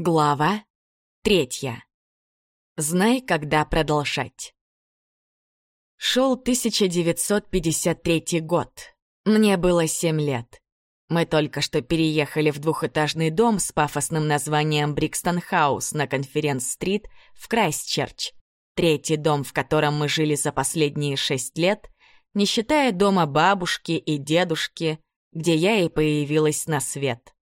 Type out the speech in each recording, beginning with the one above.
Глава третья. Знай, когда продолжать. Шел 1953 год. Мне было семь лет. Мы только что переехали в двухэтажный дом с пафосным названием Брикстон Хаус на Конференц-стрит в Крайстчерч. Третий дом, в котором мы жили за последние шесть лет, не считая дома бабушки и дедушки, где я и появилась на свет.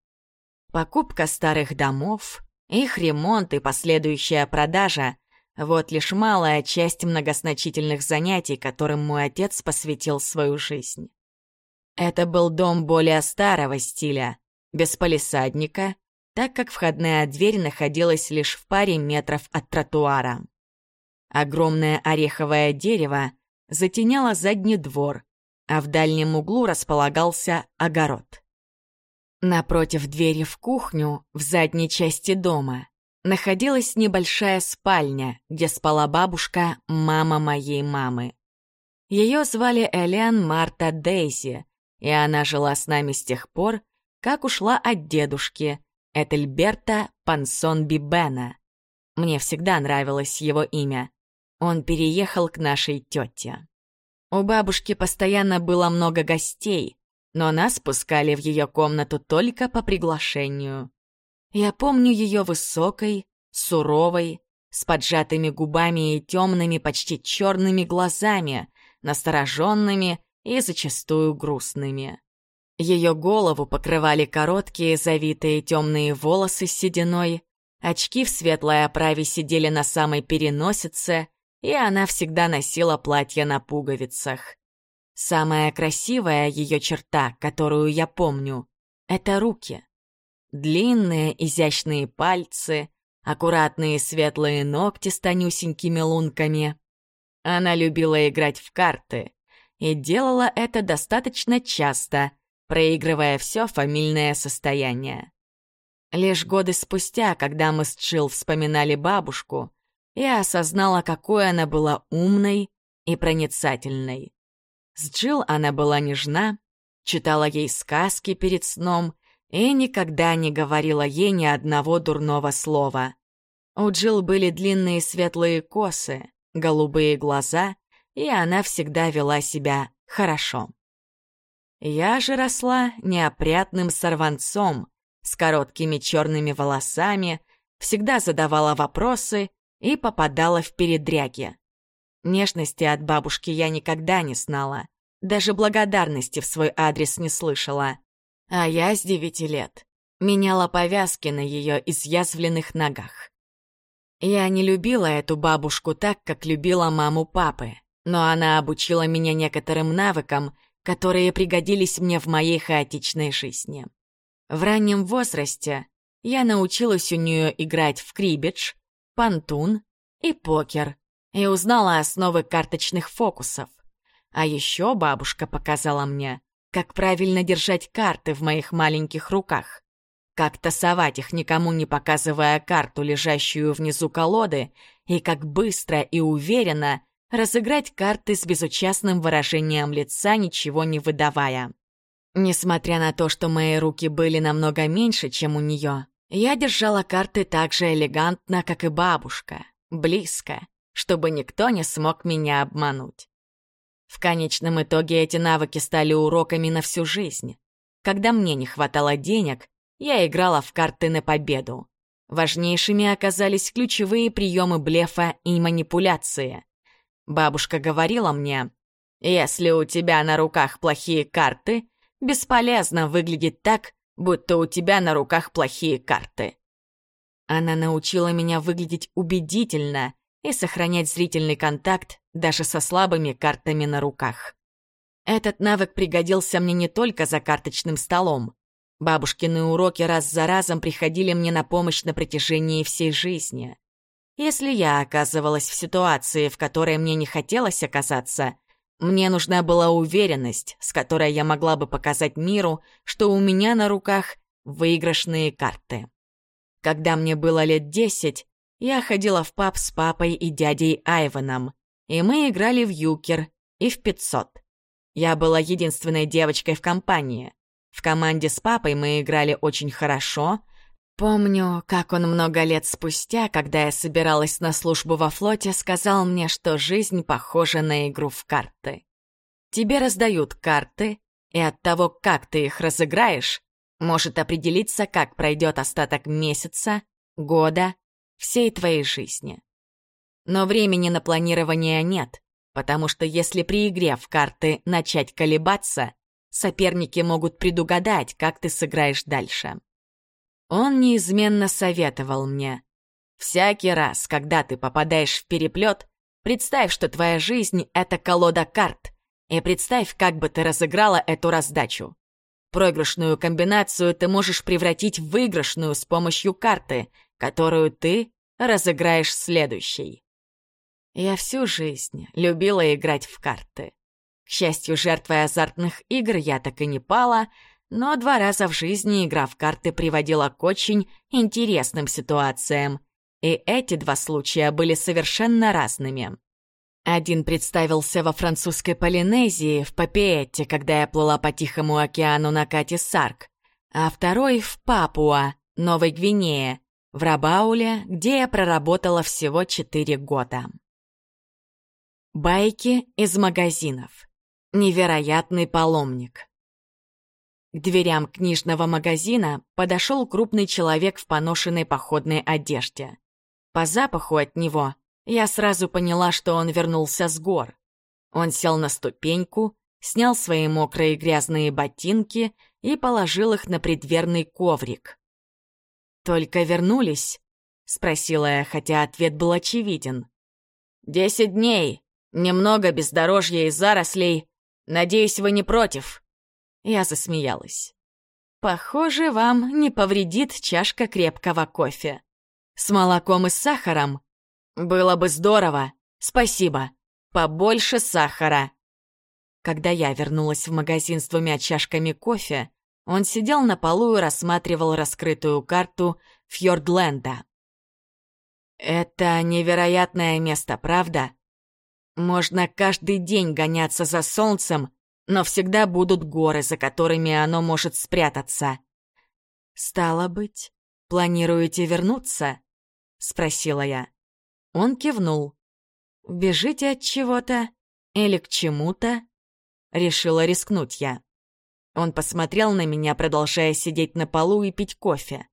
Покупка старых домов — их ремонт и последующая продажа — вот лишь малая часть многозначительных занятий, которым мой отец посвятил свою жизнь. Это был дом более старого стиля, без палисадника, так как входная дверь находилась лишь в паре метров от тротуара. Огромное ореховое дерево затеняло задний двор, а в дальнем углу располагался огород. Напротив двери в кухню, в задней части дома, находилась небольшая спальня, где спала бабушка, мама моей мамы. Ее звали Элен Марта Дейзи, и она жила с нами с тех пор, как ушла от дедушки, Этельберта Пансон Бибена. Мне всегда нравилось его имя. Он переехал к нашей тете. У бабушки постоянно было много гостей, но нас пускали в ее комнату только по приглашению. Я помню ее высокой, суровой, с поджатыми губами и темными, почти черными глазами, настороженными и зачастую грустными. Ее голову покрывали короткие, завитые темные волосы с сединой, очки в светлой оправе сидели на самой переносице, и она всегда носила платье на пуговицах. Самая красивая ее черта, которую я помню, — это руки. Длинные изящные пальцы, аккуратные светлые ногти с тонюсенькими лунками. Она любила играть в карты и делала это достаточно часто, проигрывая все фамильное состояние. Лишь годы спустя, когда мы с Джилл вспоминали бабушку, я осознала, какой она была умной и проницательной. С Джилл она была нежна, читала ей сказки перед сном и никогда не говорила ей ни одного дурного слова. У Джилл были длинные светлые косы, голубые глаза, и она всегда вела себя хорошо. Я же росла неопрятным сорванцом, с короткими черными волосами, всегда задавала вопросы и попадала в передряги. Нежности от бабушки я никогда не знала. Даже благодарности в свой адрес не слышала. А я с девяти лет меняла повязки на ее изъязвленных ногах. Я не любила эту бабушку так, как любила маму папы, но она обучила меня некоторым навыкам, которые пригодились мне в моей хаотичной жизни. В раннем возрасте я научилась у нее играть в крибидж, пантун и покер, и узнала основы карточных фокусов. А еще бабушка показала мне, как правильно держать карты в моих маленьких руках, как тасовать их, никому не показывая карту, лежащую внизу колоды, и как быстро и уверенно разыграть карты с безучастным выражением лица, ничего не выдавая. Несмотря на то, что мои руки были намного меньше, чем у нее, я держала карты так же элегантно, как и бабушка, близко, чтобы никто не смог меня обмануть. В конечном итоге эти навыки стали уроками на всю жизнь. Когда мне не хватало денег, я играла в карты на победу. Важнейшими оказались ключевые приемы блефа и манипуляции. Бабушка говорила мне, «Если у тебя на руках плохие карты, бесполезно выглядеть так, будто у тебя на руках плохие карты». Она научила меня выглядеть убедительно и сохранять зрительный контакт даже со слабыми картами на руках. Этот навык пригодился мне не только за карточным столом. Бабушкины уроки раз за разом приходили мне на помощь на протяжении всей жизни. Если я оказывалась в ситуации, в которой мне не хотелось оказаться, мне нужна была уверенность, с которой я могла бы показать миру, что у меня на руках выигрышные карты. Когда мне было лет десять, я ходила в паб с папой и дядей Айваном, и мы играли в юкер и в 500. Я была единственной девочкой в компании. В команде с папой мы играли очень хорошо, Помню, как он много лет спустя, когда я собиралась на службу во флоте, сказал мне, что жизнь похожа на игру в карты. Тебе раздают карты, и от того, как ты их разыграешь, может определиться, как пройдет остаток месяца, года, всей твоей жизни. Но времени на планирование нет, потому что если при игре в карты начать колебаться, соперники могут предугадать, как ты сыграешь дальше. Он неизменно советовал мне. Всякий раз, когда ты попадаешь в переплет, представь, что твоя жизнь — это колода карт, и представь, как бы ты разыграла эту раздачу. Проигрышную комбинацию ты можешь превратить в выигрышную с помощью карты, которую ты разыграешь следующей. Я всю жизнь любила играть в карты. К счастью, жертвой азартных игр я так и не пала, но два раза в жизни игра в карты приводила к очень интересным ситуациям. И эти два случая были совершенно разными. Один представился во французской Полинезии, в Папиэтте, когда я плыла по Тихому океану на Кате Сарк, а второй — в Папуа, Новой Гвинее, в Рабауле, где я проработала всего четыре года. Байки из магазинов. Невероятный паломник. К дверям книжного магазина подошел крупный человек в поношенной походной одежде. По запаху от него я сразу поняла, что он вернулся с гор. Он сел на ступеньку, снял свои мокрые грязные ботинки и положил их на предверный коврик. «Только вернулись?» — спросила я, хотя ответ был очевиден. «Десять дней, немного бездорожья и зарослей. Надеюсь, вы не против?» Я засмеялась. «Похоже, вам не повредит чашка крепкого кофе. С молоком и сахаром? Было бы здорово. Спасибо. Побольше сахара». Когда я вернулась в магазин с двумя чашками кофе, он сидел на полу и рассматривал раскрытую карту Фьордленда. «Это невероятное место, правда? Можно каждый день гоняться за солнцем но всегда будут горы, за которыми оно может спрятаться. «Стало быть, планируете вернуться?» — спросила я. Он кивнул. «Бежите от чего-то или к чему-то?» Решила рискнуть я. Он посмотрел на меня, продолжая сидеть на полу и пить кофе.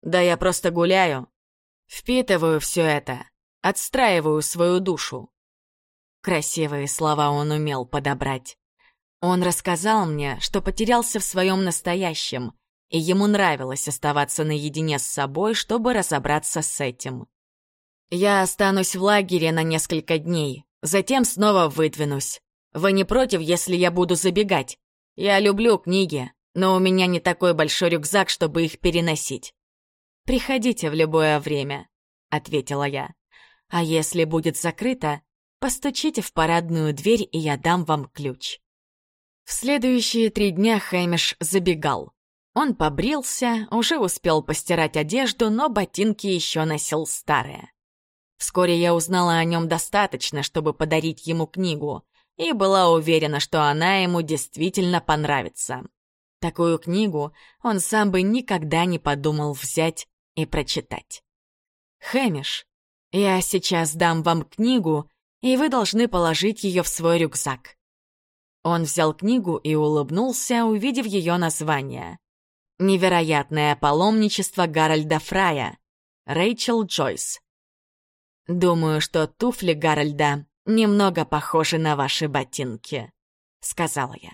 «Да я просто гуляю. Впитываю все это, отстраиваю свою душу». Красивые слова он умел подобрать. Он рассказал мне, что потерялся в своем настоящем, и ему нравилось оставаться наедине с собой, чтобы разобраться с этим. «Я останусь в лагере на несколько дней, затем снова выдвинусь. Вы не против, если я буду забегать? Я люблю книги, но у меня не такой большой рюкзак, чтобы их переносить». «Приходите в любое время», — ответила я. «А если будет закрыто, постучите в парадную дверь, и я дам вам ключ». В следующие три дня Хэмиш забегал. Он побрился, уже успел постирать одежду, но ботинки еще носил старые. Вскоре я узнала о нем достаточно, чтобы подарить ему книгу, и была уверена, что она ему действительно понравится. Такую книгу он сам бы никогда не подумал взять и прочитать. «Хэмиш, я сейчас дам вам книгу, и вы должны положить ее в свой рюкзак. Он взял книгу и улыбнулся, увидев ее название. «Невероятное паломничество Гарольда Фрая». Рэйчел Джойс. «Думаю, что туфли Гарольда немного похожи на ваши ботинки», — сказала я.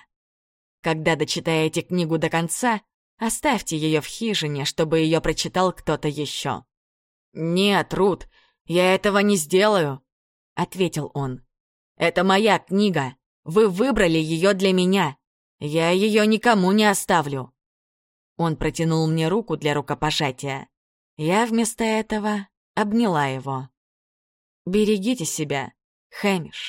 «Когда дочитаете книгу до конца, оставьте ее в хижине, чтобы ее прочитал кто-то еще». «Нет, Рут, я этого не сделаю», — ответил он. «Это моя книга, вы выбрали ее для меня. Я ее никому не оставлю». Он протянул мне руку для рукопожатия. Я вместо этого обняла его. «Берегите себя, Хэмиш».